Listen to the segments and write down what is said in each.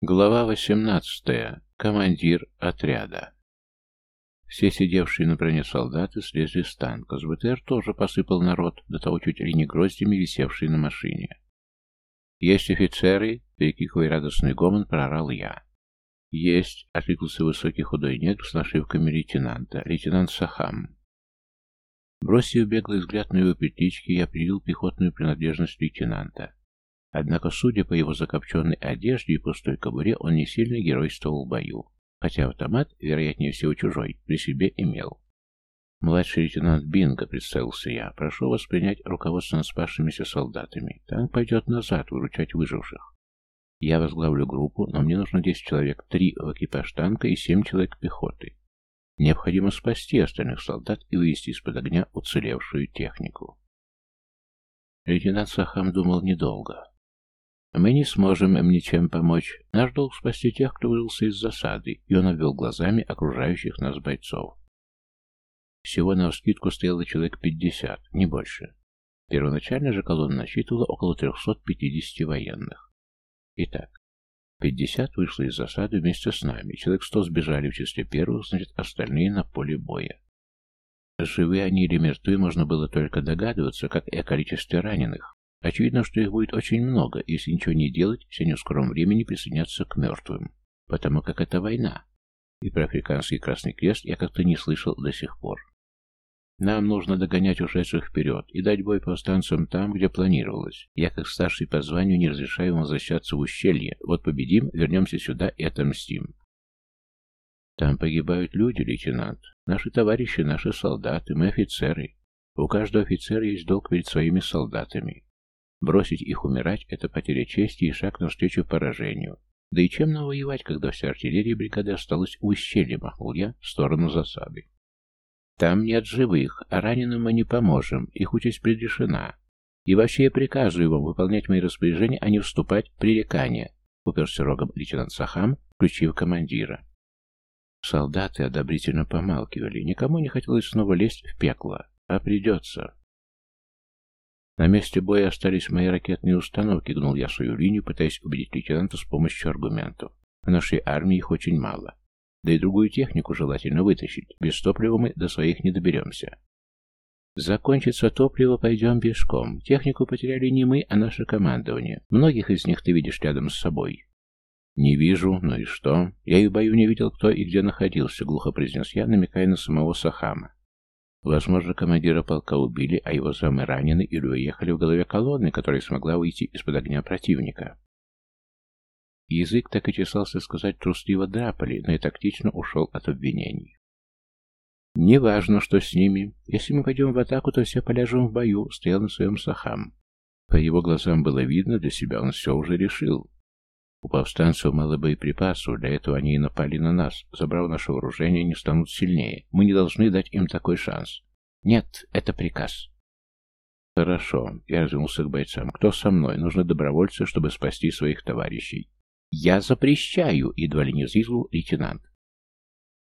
Глава 18. Командир отряда. Все сидевшие на броне солдаты слезли с танка. С БТР тоже посыпал народ, до того чуть ли не гроздями, висевшие на машине. «Есть офицеры!» — перекикивая радостный гомон, прорал я. «Есть!» — откликнулся высокий худой негр с нашивками лейтенанта. Лейтенант Сахам. Бросив беглый взгляд на его петлички, я определил пехотную принадлежность лейтенанта. Однако, судя по его закопченной одежде и пустой кобуре, он не сильно геройствовал в бою, хотя автомат, вероятнее всего чужой, при себе имел. «Младший лейтенант Бинго», — представился я, — «прошу вас принять руководство над спасшимися солдатами. Танк пойдет назад выручать выживших. Я возглавлю группу, но мне нужно 10 человек, 3 в экипаж танка и 7 человек пехоты. Необходимо спасти остальных солдат и вывести из-под огня уцелевшую технику». Лейтенант Сахам думал недолго. Мы не сможем им ничем помочь. Наш долг спасти тех, кто вырвался из засады, и он обвел глазами окружающих нас бойцов. Всего на вскидку стояло человек пятьдесят, не больше. Первоначально же колонна насчитывала около 350 военных. Итак, 50 вышло из засады вместе с нами, человек 100 сбежали в числе первых, значит, остальные на поле боя. Живы они или мертвы, можно было только догадываться, как и о количестве раненых. Очевидно, что их будет очень много, если ничего не делать, все не в скором времени присоединятся к мертвым, потому как это война. И про Африканский Красный Крест я как-то не слышал до сих пор. Нам нужно догонять ушедших вперед и дать бой повстанцам там, где планировалось. Я, как старший по званию, не разрешаю им возвращаться в ущелье. Вот победим, вернемся сюда и отомстим. Там погибают люди, лейтенант. Наши товарищи, наши солдаты, мы офицеры. У каждого офицера есть долг перед своими солдатами. Бросить их умирать – это потеря чести и шаг навстречу поражению. Да и чем нам воевать, когда вся артиллерия бригады осталась у ущелья, махнул я в сторону засады. Там нет живых, а раненым мы не поможем, их участь предрешена. И вообще я приказываю вам выполнять мои распоряжения, а не вступать в пререкания, уперся рогом лейтенант Сахам, включив командира. Солдаты одобрительно помалкивали, никому не хотелось снова лезть в пекло, а придется. На месте боя остались мои ракетные установки, гнул я свою линию, пытаясь убедить лейтенанта с помощью аргументов. В нашей армии их очень мало. Да и другую технику желательно вытащить. Без топлива мы до своих не доберемся. Закончится топливо, пойдем пешком. Технику потеряли не мы, а наше командование. Многих из них ты видишь рядом с собой. Не вижу, ну и что? Я и в бою не видел, кто и где находился, глухо произнес я, намекая на самого Сахама. Возможно, командира полка убили, а его замы ранены или уехали в голове колонны, которая смогла выйти из-под огня противника. Язык так и чесался сказать трусливо драпали, но и тактично ушел от обвинений. «Неважно, что с ними. Если мы пойдем в атаку, то все поляжем в бою», — стоял на своем сахам. По его глазам было видно, для себя он все уже решил. У повстанцев мало боеприпасов, для этого они и напали на нас. Забрав наше вооружение, они станут сильнее. Мы не должны дать им такой шанс. Нет, это приказ. Хорошо, я развернулся к бойцам. Кто со мной? Нужны добровольцы, чтобы спасти своих товарищей. Я запрещаю, едва ли не взвизгнул лейтенант.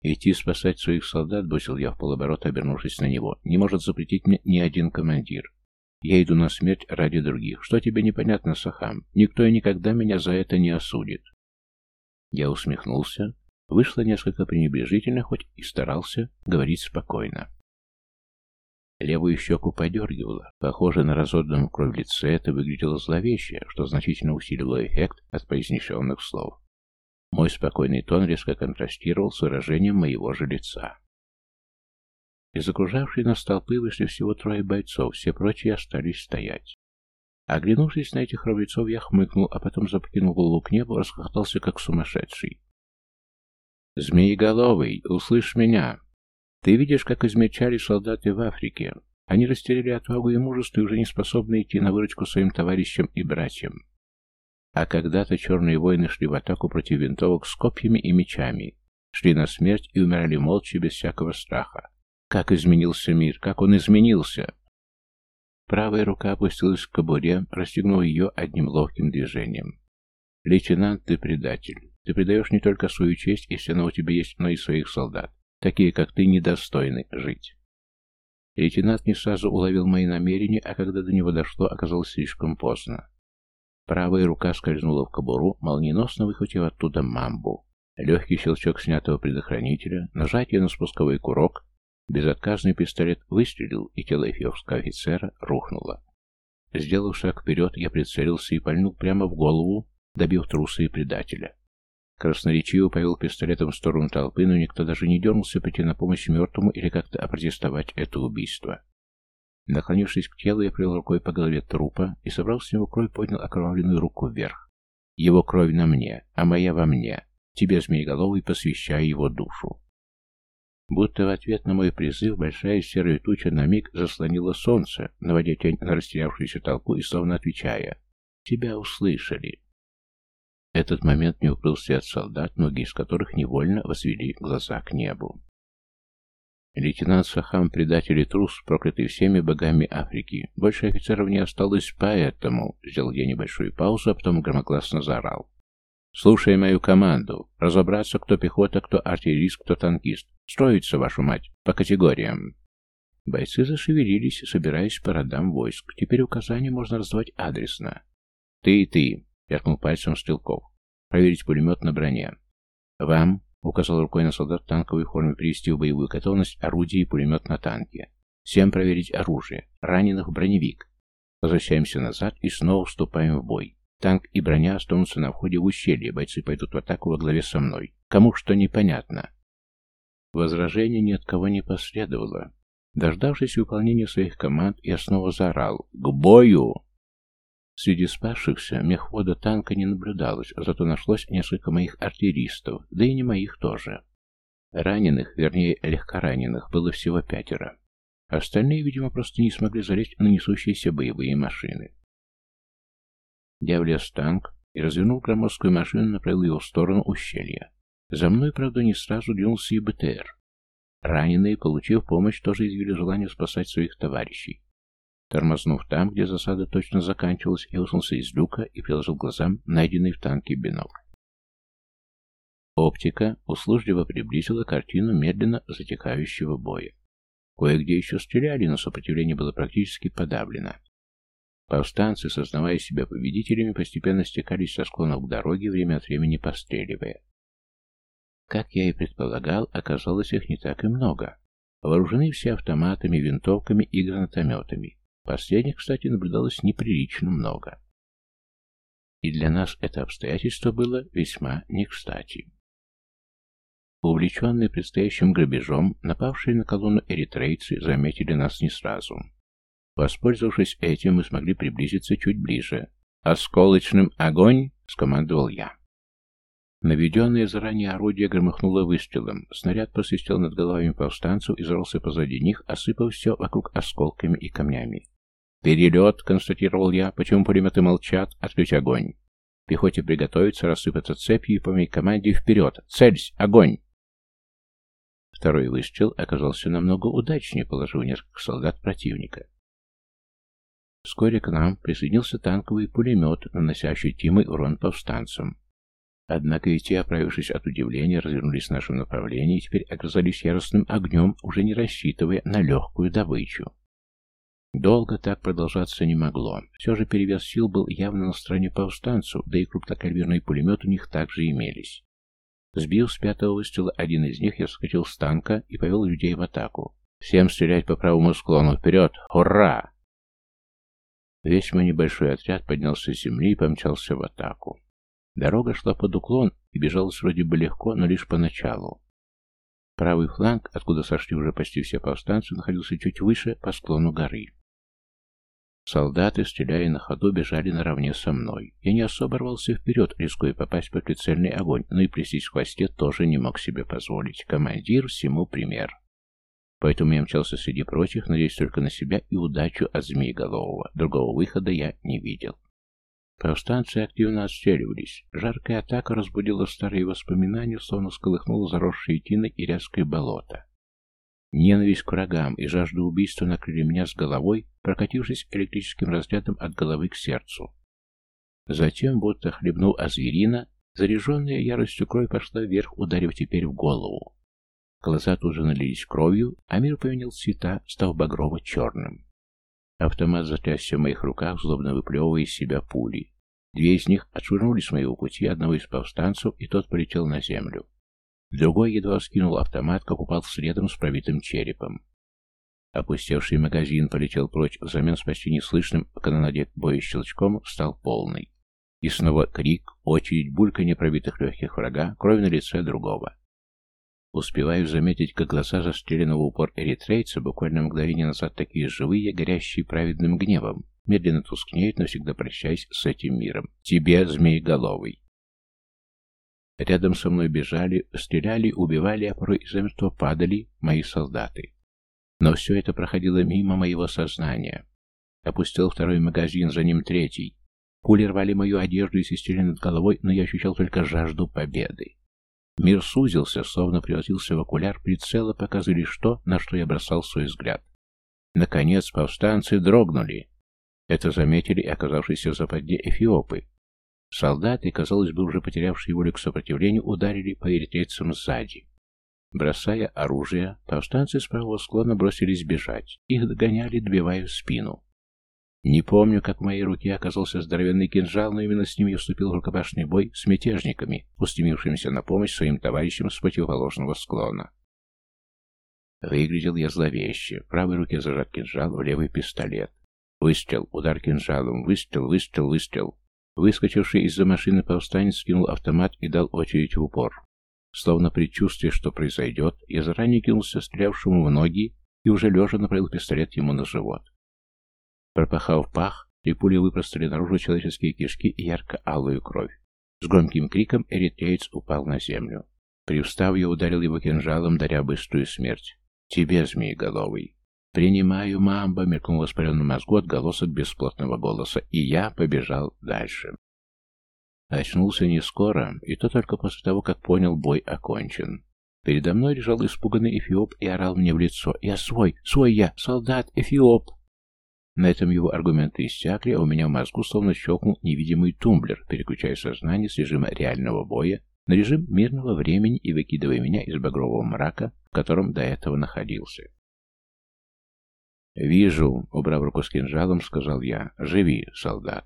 Идти спасать своих солдат, бросил я в полоборота, обернувшись на него. Не может запретить мне ни один командир. Я иду на смерть ради других. Что тебе непонятно, Сахам? Никто и никогда меня за это не осудит. Я усмехнулся. Вышло несколько пренебрежительно, хоть и старался говорить спокойно. Левую щеку подергивало. Похоже на разодранном кровь лице, это выглядело зловеще, что значительно усилило эффект от произнесенных слов. Мой спокойный тон резко контрастировал с выражением моего же лица. Из окружавшей нас толпы вышли всего трое бойцов, все прочие остались стоять. Оглянувшись на этих храбрецов, я хмыкнул, а потом запокинул голову к небу, расхохотался, как сумасшедший. «Змееголовый, услышь меня! Ты видишь, как измельчали солдаты в Африке. Они растеряли отвагу и мужество и уже не способны идти на выручку своим товарищам и братьям. А когда-то черные воины шли в атаку против винтовок с копьями и мечами, шли на смерть и умирали молча без всякого страха. Как изменился мир, как он изменился! Правая рука опустилась к кобуре, расстегнув ее одним ловким движением. «Лейтенант, ты предатель. Ты предаешь не только свою честь, если она у тебя есть, но и своих солдат. Такие, как ты, недостойны жить». Лейтенант не сразу уловил мои намерения, а когда до него дошло, оказалось слишком поздно. Правая рука скользнула в кобуру, молниеносно выхватив оттуда мамбу. Легкий щелчок снятого предохранителя, нажатие на спусковой курок, безотказный пистолет выстрелил, и тело эфиопского офицера рухнуло. Сделав шаг вперед, я прицелился и пальнул прямо в голову, добив труса и предателя. Красноречиво повел пистолетом в сторону толпы, но никто даже не дернулся прийти на помощь мертвому или как-то опротестовать это убийство. Наклонившись к телу, я привел рукой по голове трупа и, собрал с него кровь, поднял окровавленную руку вверх. Его кровь на мне, а моя во мне. Тебе, змееголовый, посвящаю его душу. Будто в ответ на мой призыв большая серая туча на миг заслонила солнце, наводя тень на растерявшуюся толпу и словно отвечая «Тебя услышали». Этот момент не укрыл от солдат, многие из которых невольно возвели глаза к небу. Лейтенант Сахам, предатель и трус, проклятый всеми богами Африки. Больше офицеров не осталось, поэтому... Сделал я небольшую паузу, а потом громогласно заорал. Слушай мою команду. Разобраться, кто пехота, кто артиллерист, кто танкист. Строиться, вашу мать, по категориям. Бойцы зашевелились, собираясь по родам войск. Теперь указания можно раздавать адресно. Ты и ты, пятнул пальцем Стрелков. Проверить пулемет на броне. Вам, указал рукой на солдат в танковой форме, привести в боевую готовность орудие и пулемет на танке. Всем проверить оружие. Раненых в броневик. Возвращаемся назад и снова вступаем в бой. Танк и броня останутся на входе в ущелье, бойцы пойдут в атаку во главе со мной. Кому что непонятно. Возражений ни от кого не последовало. Дождавшись выполнения своих команд, я снова заорал «К бою!». Среди спасшихся мехвода танка не наблюдалось, зато нашлось несколько моих артиллеристов, да и не моих тоже. Раненых, вернее, легкораненых, было всего пятеро. Остальные, видимо, просто не смогли залезть на несущиеся боевые машины. Я влез в танк и, развернул громоздкую машину, направил его в сторону ущелья. За мной, правда, не сразу двинулся и БТР. Раненые, получив помощь, тоже изъявили желание спасать своих товарищей. Тормознув там, где засада точно заканчивалась, я высунулся из люка и приложил глазам найденный в танке бинокль. Оптика услужливо приблизила картину медленно затекающего боя. Кое-где еще стреляли, но сопротивление было практически подавлено. Повстанцы, сознавая себя победителями, постепенно стекались со склонов к дороге, время от времени постреливая. Как я и предполагал, оказалось их не так и много. Вооружены все автоматами, винтовками и гранатометами. Последних, кстати, наблюдалось неприлично много. И для нас это обстоятельство было весьма не кстати. Увлеченные предстоящим грабежом, напавшие на колонну эритрейцы заметили нас не сразу. Воспользовавшись этим, мы смогли приблизиться чуть ближе. «Осколочным огонь!» — скомандовал я. Наведенное заранее орудие громыхнуло выстрелом. Снаряд посвистел над головами повстанцев и взорвался позади них, осыпав все вокруг осколками и камнями. «Перелет!» — констатировал я. «Почему пулеметы молчат? Открыть огонь!» Пехоте приготовиться, рассыпаться цепью и по моей команде вперед. Цельсь! Огонь! Второй выстрел оказался намного удачнее, положив несколько солдат противника. Вскоре к нам присоединился танковый пулемет, наносящий тимый урон повстанцам. Однако и те, оправившись от удивления, развернулись в нашем направлении и теперь оказались яростным огнем, уже не рассчитывая на легкую добычу. Долго так продолжаться не могло. Все же перевес сил был явно на стороне повстанцев, да и крупнокалиберный пулемет у них также имелись. Сбив с пятого выстрела один из них, я вскочил с танка и повел людей в атаку. «Всем стрелять по правому склону! Вперед! Ура!» Весь мой небольшой отряд поднялся с земли и помчался в атаку. Дорога шла под уклон и бежалась вроде бы легко, но лишь поначалу. Правый фланг, откуда сошли уже почти все повстанцы, находился чуть выше по склону горы. Солдаты, стреляя на ходу, бежали наравне со мной. Я не особо рвался вперед, рискуя попасть под прицельный огонь, но и плестись в хвосте тоже не мог себе позволить. Командир всему пример. Поэтому я мчался среди прочих, надеясь только на себя и удачу от Змееголового. Другого выхода я не видел. Повстанцы активно отстреливались. Жаркая атака разбудила старые воспоминания, словно сколыхнула заросшие тиной и рязкое болото. Ненависть к врагам и жажда убийства накрыли меня с головой, прокатившись электрическим разрядом от головы к сердцу. Затем, будто хлебнул азверина, заряженная яростью кровь пошла вверх, ударив теперь в голову. Глаза тут же налились кровью, а мир поменял цвета, став багрово-черным. Автомат затрясся в моих руках, злобно выплевывая из себя пули. Две из них отшвырнули с моего пути одного из повстанцев, и тот полетел на землю. Другой едва скинул автомат, как упал следом с пробитым черепом. Опустевший магазин полетел прочь, взамен с почти неслышным канонаде боя щелчком стал полный. И снова крик, очередь, бульканье пробитых легких врага, кровь на лице другого. Успеваю заметить, как глаза застреленного упор эритрейца буквально мгновение назад такие живые, горящие праведным гневом, медленно тускнеют, навсегда прощаясь с этим миром. Тебе, змееголовый. Рядом со мной бежали, стреляли, убивали, а порой замертво падали мои солдаты. Но все это проходило мимо моего сознания. Опустил второй магазин, за ним третий. Пули рвали мою одежду и свистели над головой, но я ощущал только жажду победы. Мир сузился, словно превратился в окуляр прицела, показывали что, на что я бросал свой взгляд. Наконец повстанцы дрогнули. Это заметили оказавшиеся в западне эфиопы. Солдаты, казалось бы, уже потерявшие волю к сопротивлению, ударили по эритрейцам сзади. Бросая оружие, повстанцы с правого склона бросились бежать. Их догоняли, добивая в спину. Не помню, как в моей руке оказался здоровенный кинжал, но именно с ним я вступил в рукопашный бой с мятежниками, устремившимися на помощь своим товарищам с противоположного склона. Выглядел я зловеще. В правой руке зажат кинжал, в левый пистолет. Выстрел, удар кинжалом, выстрел, выстрел, выстрел. Выскочивший из-за машины повстанец скинул автомат и дал очередь в упор. Словно предчувствие, что произойдет, я заранее кинулся стрелявшему в ноги и уже лежа направил пистолет ему на живот. Пропахав пах, три пули выпростали наружу человеческие кишки и ярко-алую кровь. С громким криком эритреец упал на землю. Привстав, я ударил его кинжалом, даря быструю смерть. «Тебе, змееголовый!» «Принимаю, мамба!» — мелькнул воспаленный мозгу отголосок бесплотного голоса, и я побежал дальше. Очнулся не скоро, и то только после того, как понял, бой окончен. Передо мной лежал испуганный эфиоп и орал мне в лицо. «Я свой! Свой я! Солдат! Эфиоп!» На этом его аргументы иссякли, а у меня в мозгу словно щелкнул невидимый тумблер, переключая сознание с режима реального боя на режим мирного времени и выкидывая меня из багрового мрака, в котором до этого находился. «Вижу», — убрав руку с кинжалом, сказал я. «Живи, солдат».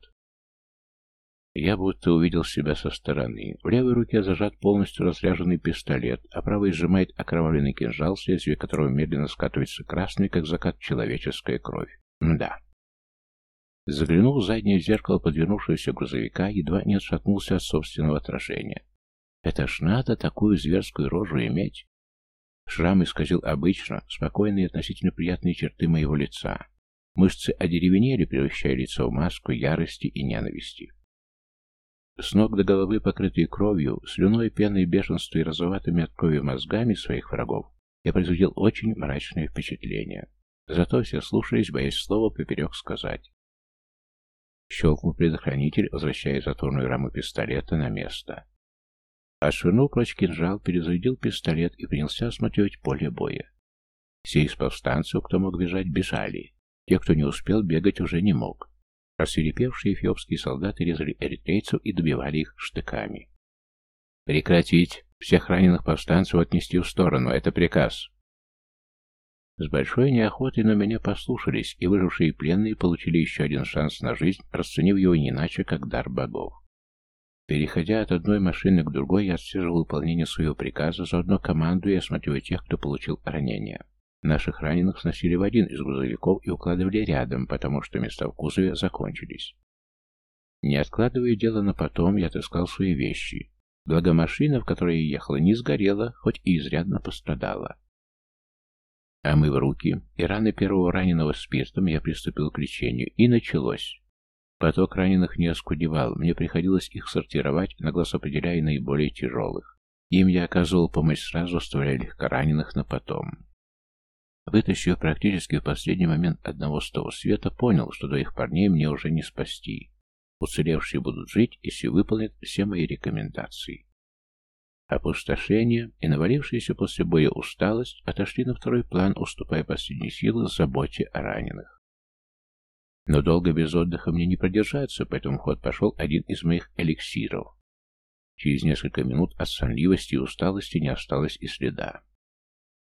Я будто увидел себя со стороны. В левой руке зажат полностью разряженный пистолет, а правой сжимает окровавленный кинжал, с лезвия которого медленно скатывается красный, как закат человеческая кровь. Да. Заглянул в заднее зеркало подвернувшегося грузовика, едва не отшатнулся от собственного отражения. Это ж надо такую зверскую рожу иметь. Шрам исказил обычно, спокойные и относительно приятные черты моего лица. Мышцы одеревенели, превращая лицо в маску ярости и ненависти. С ног до головы, покрытые кровью, слюной, пеной, бешенства и розоватыми от крови мозгами своих врагов, я производил очень мрачное впечатление. Зато все слушались, боясь слова поперек сказать. Щелкнул предохранитель, возвращая затворную раму пистолета на место. Отшвырнул прочь кинжал, перезарядил пистолет и принялся осматривать поле боя. Все из повстанцев, кто мог бежать, бежали. Те, кто не успел, бегать уже не мог. Рассверепевшие эфиопские солдаты резали эритрейцев и добивали их штыками. «Прекратить! Всех раненых повстанцев отнести в сторону. Это приказ!» С большой неохотой на меня послушались, и выжившие пленные получили еще один шанс на жизнь, расценив его не иначе, как дар богов. Переходя от одной машины к другой, я отслеживал выполнение своего приказа, заодно командуя и осматривая тех, кто получил ранения. Наших раненых сносили в один из грузовиков и укладывали рядом, потому что места в кузове закончились. Не откладывая дело на потом, я отыскал свои вещи. Благо машина, в которой я ехала, не сгорела, хоть и изрядно пострадала. А мы в руки, и раны первого раненого спиртом я приступил к лечению, и началось. Поток раненых не оскудевал, мне приходилось их сортировать, на глаз определяя наиболее тяжелых. Им я оказывал помощь сразу, оставляя легкораненых на потом. Вытащив практически в последний момент одного с того света, понял, что двоих парней мне уже не спасти. Уцелевшие будут жить, если выполнят все мои рекомендации. Опустошение и навалившаяся после боя усталость отошли на второй план, уступая последние силы заботе о раненых. Но долго без отдыха мне не продержаться, поэтому ход пошел один из моих эликсиров. Через несколько минут от сонливости и усталости не осталось и следа.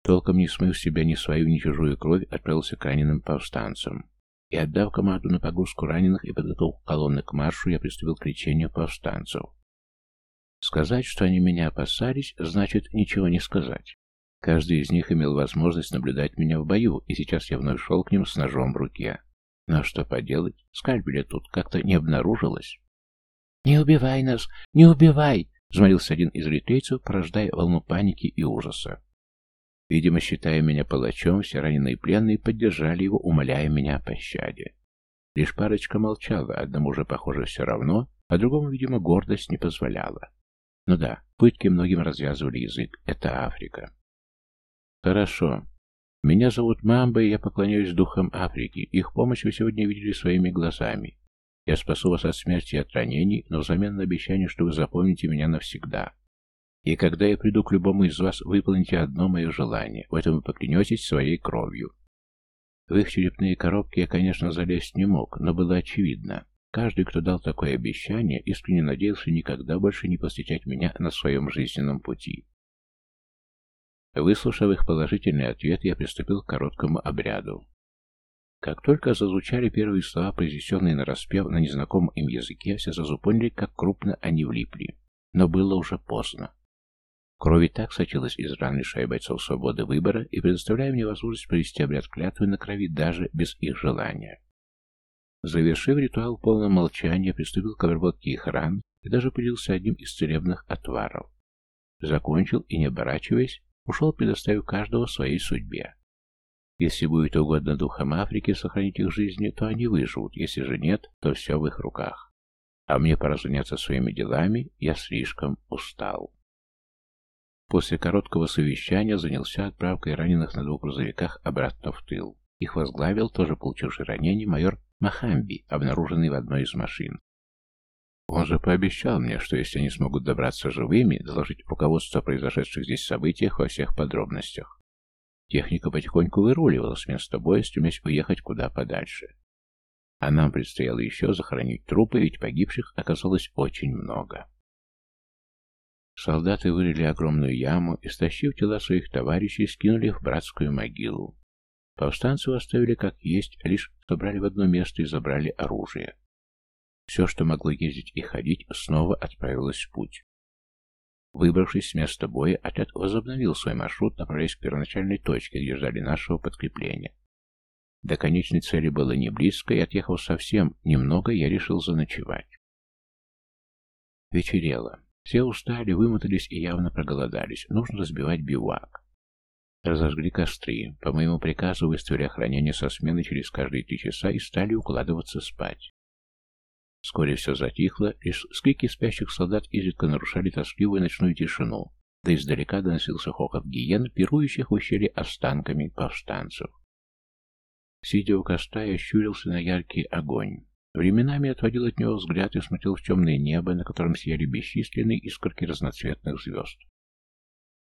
Толком не смыв себя ни свою, ни чужую кровь, отправился к раненым повстанцам. и, отдав команду на погрузку раненых и подготовку колонны к маршу, я приступил к лечению повстанцев. Сказать, что они меня опасались, значит ничего не сказать. Каждый из них имел возможность наблюдать меня в бою, и сейчас я вновь шел к ним с ножом в руке. Но что поделать, скальпеля тут как-то не обнаружилось. «Не убивай нас! Не убивай!» — взмолился один из ритрейцев, порождая волну паники и ужаса. Видимо, считая меня палачом, все раненые пленные поддержали его, умоляя меня о пощаде. Лишь парочка молчала, одному же, похоже, все равно, а другому, видимо, гордость не позволяла. Ну да, пытки многим развязывали язык. Это Африка. Хорошо. Меня зовут Мамба, и я поклоняюсь духам Африки. Их помощь вы сегодня видели своими глазами. Я спасу вас от смерти и от ранений, но взамен на обещание, что вы запомните меня навсегда. И когда я приду к любому из вас, выполните одно мое желание. В этом вы поклянетесь своей кровью. В их черепные коробки я, конечно, залезть не мог, но было очевидно. Каждый, кто дал такое обещание, искренне надеялся никогда больше не посещать меня на своем жизненном пути. Выслушав их положительный ответ, я приступил к короткому обряду. Как только зазвучали первые слова, произнесенные на распев на незнакомом им языке, все сразу поняли, как крупно они влипли. Но было уже поздно. Кровь и так сочилась из ран, лишая бойцов свободы выбора и предоставляя мне возможность провести обряд клятвы на крови даже без их желания. Завершив ритуал в полном молчании, приступил к обработке их ран и даже поделился одним из целебных отваров. Закончил и, не оборачиваясь, ушел, предоставив каждого своей судьбе. Если будет угодно духам Африки сохранить их жизни, то они выживут, если же нет, то все в их руках. А мне пора заняться своими делами, я слишком устал. После короткого совещания занялся отправкой раненых на двух грузовиках обратно в тыл. Их возглавил, тоже получивший ранение, майор Махамби, обнаруженный в одной из машин. Он же пообещал мне, что если они смогут добраться живыми, доложить руководство о произошедших здесь событиях во всех подробностях. Техника потихоньку выруливала с места боя, стремясь уехать куда подальше. А нам предстояло еще захоронить трупы, ведь погибших оказалось очень много. Солдаты вырыли огромную яму и, стащив тела своих товарищей, скинули в братскую могилу. Повстанцев оставили как есть, лишь собрали в одно место и забрали оружие. Все, что могло ездить и ходить, снова отправилось в путь. Выбравшись с места боя, отряд возобновил свой маршрут, направляясь к первоначальной точке, где ждали нашего подкрепления. До конечной цели было не близко, и, отъехав совсем немного, я решил заночевать. Вечерело. Все устали, вымотались и явно проголодались. Нужно разбивать бивак. Разожгли костры. По моему приказу выставили охранение со смены через каждые три часа и стали укладываться спать. Вскоре все затихло, лишь скрики спящих солдат изредка нарушали тоскливую ночную тишину, да издалека доносился хохот гиен, пирующих в ущелье останками повстанцев. Сидя у костра, я щурился на яркий огонь. Временами отводил от него взгляд и смотрел в темное небо, на котором сияли бесчисленные искорки разноцветных звезд.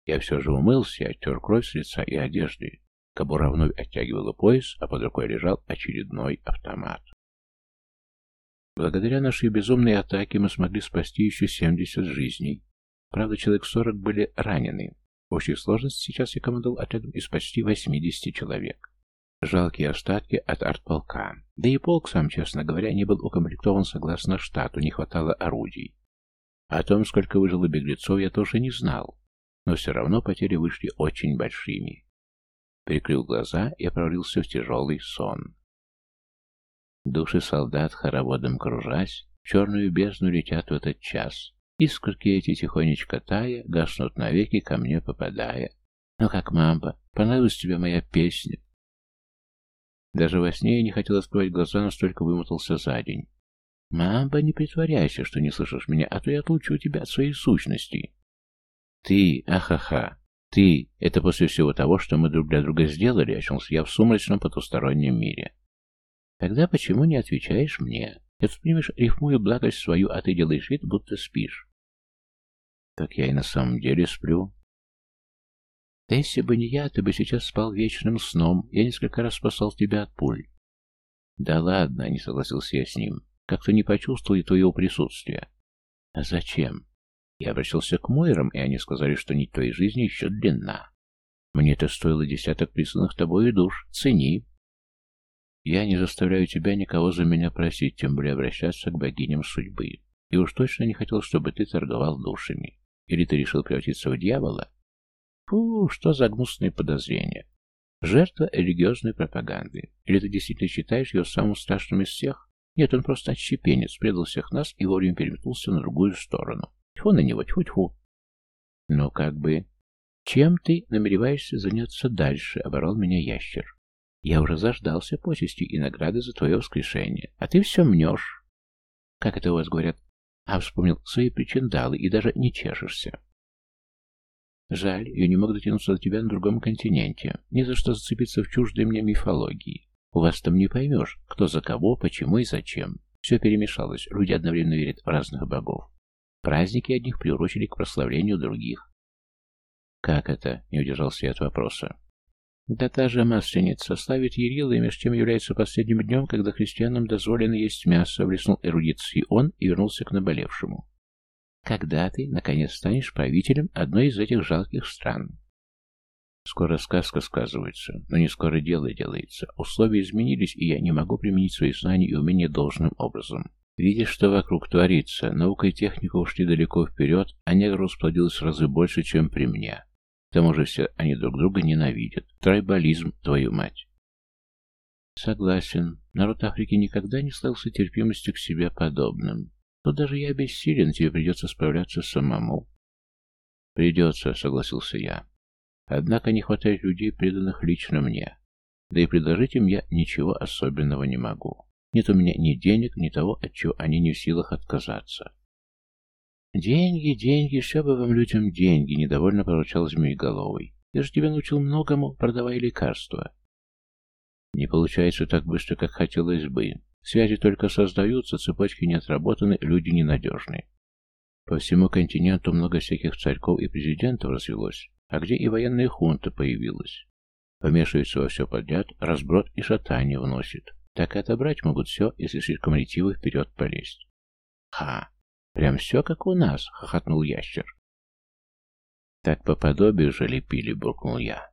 Я все же умылся оттер кровь с лица и одежды. Кобура вновь оттягивала пояс, а под рукой лежал очередной автомат. Благодаря нашей безумной атаке мы смогли спасти еще 70 жизней. Правда, человек 40 были ранены. В общей сложности сейчас я командовал отрядом из почти 80 человек. Жалкие остатки от артполка. Да и полк сам, честно говоря, не был укомплектован согласно штату, не хватало орудий. О том, сколько выжило беглецов, я тоже не знал. Но все равно потери вышли очень большими. Прикрыл глаза и провалился в тяжелый сон. Души солдат, хороводом кружась, в черную бездну летят в этот час. Искорки эти, тихонечко тая, гаснут навеки, ко мне попадая. Ну как, мамба, понравилась тебе моя песня? Даже во сне я не хотел открывать глаза, настолько вымотался за день. «Мамба, не притворяйся, что не слышишь меня, а то я отлучу тебя от своей сущности». «Ты, ахаха, ты, это после всего того, что мы друг для друга сделали, очнулся я в сумрачном потустороннем мире». «Тогда почему не отвечаешь мне? Я тут, понимаешь, рифмую благость свою, а ты делаешь вид, будто спишь». «Так я и на самом деле сплю. Да если бы не я, ты бы сейчас спал вечным сном. Я несколько раз спасал тебя от пуль. Да ладно, не согласился я с ним. Как-то не почувствовал твоего присутствия. А зачем? Я обращался к Мойрам, и они сказали, что нить твоей жизни еще длинна. Мне это стоило десяток присланных тобой душ. Цени. Я не заставляю тебя никого за меня просить, тем более обращаться к богиням судьбы. И уж точно не хотел, чтобы ты торговал душами. Или ты решил превратиться в дьявола? Фу, что за гнусные подозрения. Жертва религиозной пропаганды. Или ты действительно считаешь ее самым страшным из всех? Нет, он просто отщепенец, предал всех нас и вовремя переметнулся на другую сторону. Тьфу на него, тьфу-тьфу. Но как бы... Чем ты намереваешься заняться дальше, оборвал меня ящер. Я уже заждался почести и награды за твое воскрешение, а ты все мнешь. Как это у вас говорят? А вспомнил свои причиндалы и даже не чешешься. Жаль, я не мог дотянуться до тебя на другом континенте. Не за что зацепиться в чуждой мне мифологии. У вас там не поймешь, кто за кого, почему и зачем. Все перемешалось, люди одновременно верят в разных богов. Праздники одних приурочили к прославлению других. Как это? Не удержался я от вопроса. Да та же Масленица славит Ярила, и меж тем является последним днем, когда христианам дозволено есть мясо, блеснул эрудицией он и вернулся к наболевшему. Когда ты, наконец, станешь правителем одной из этих жалких стран? Скоро сказка сказывается, но не скоро дело делается. Условия изменились, и я не могу применить свои знания и умения должным образом. Видишь, что вокруг творится, наука и техника ушли далеко вперед, а негров сплодилось разы больше, чем при мне. К тому же все они друг друга ненавидят. Трайбализм, твою мать. Согласен. Народ Африки никогда не слался терпимостью к себе подобным. Тут даже я бессилен, тебе придется справляться самому. Придется, согласился я. Однако не хватает людей, преданных лично мне. Да и предложить им я ничего особенного не могу. Нет у меня ни денег, ни того, от чего они не в силах отказаться. «Деньги, деньги, все бы вам людям деньги», — недовольно прорычал Змееголовый. «Я же тебя научил многому, продавая лекарства». «Не получается так быстро, как хотелось бы. Связи только создаются, цепочки не отработаны, люди ненадежны. По всему континенту много всяких царьков и президентов развелось, а где и военная хунта появилась. Помешивается во все подряд, разброд и шатание вносит. Так и отобрать могут все, если слишком ретиво вперед полезть. Ха! «Прям все как у нас», — хохотнул ящер. «Так по подобию же лепили», — буркнул я.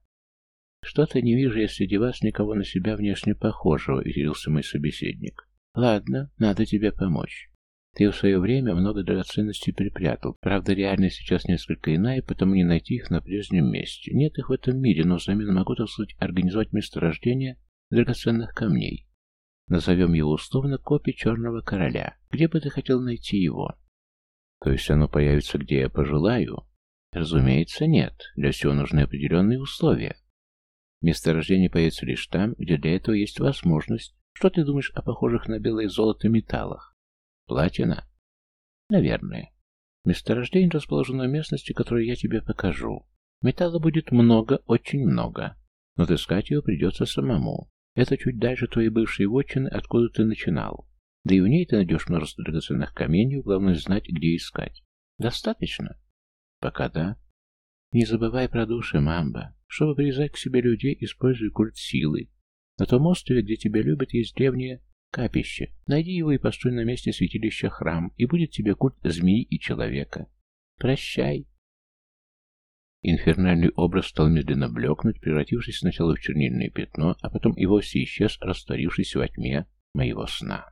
«Что-то не вижу я среди вас никого на себя внешне похожего», — изъявился мой собеседник. «Ладно, надо тебе помочь. Ты в свое время много драгоценностей припрятал. Правда, реальность сейчас несколько иная, потому не найти их на прежнем месте. Нет их в этом мире, но взамен могу, так сказать, организовать месторождение драгоценных камней. Назовем его условно копией Черного Короля. Где бы ты хотел найти его?» То есть оно появится, где я пожелаю? Разумеется, нет. Для всего нужны определенные условия. Месторождение появится лишь там, где для этого есть возможность. Что ты думаешь о похожих на белое золото металлах? Платина? Наверное. Месторождение расположено в местности, которую я тебе покажу. Металла будет много, очень много. Но отыскать его придется самому. Это чуть дальше твоей бывшей вотчины, откуда ты начинал. Да и в ней ты найдешь множество драгоценных каменьев, главное знать, где искать. Достаточно? Пока да. Не забывай про души, мамба. Чтобы привязать к себе людей, используй культ силы. На том острове, где тебя любят, есть древнее капище. Найди его и построй на месте святилища храм, и будет тебе культ змеи и человека. Прощай. Инфернальный образ стал медленно блекнуть, превратившись сначала в чернильное пятно, а потом и вовсе исчез, растворившись во тьме моего сна.